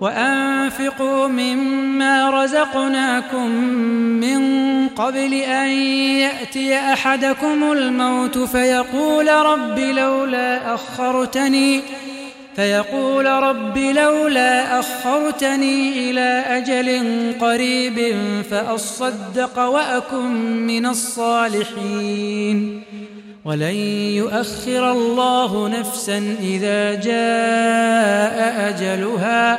وأنفقوا مما رزقناكم من قبل أن يأتي أحدكم الموت فيقول رب لولا أخرتني فيقول رب لولا أخرتني إلى أجل قريب فأصدق وأكن من الصالحين. ولن يؤخر الله نفسا إذا جاء أجلها.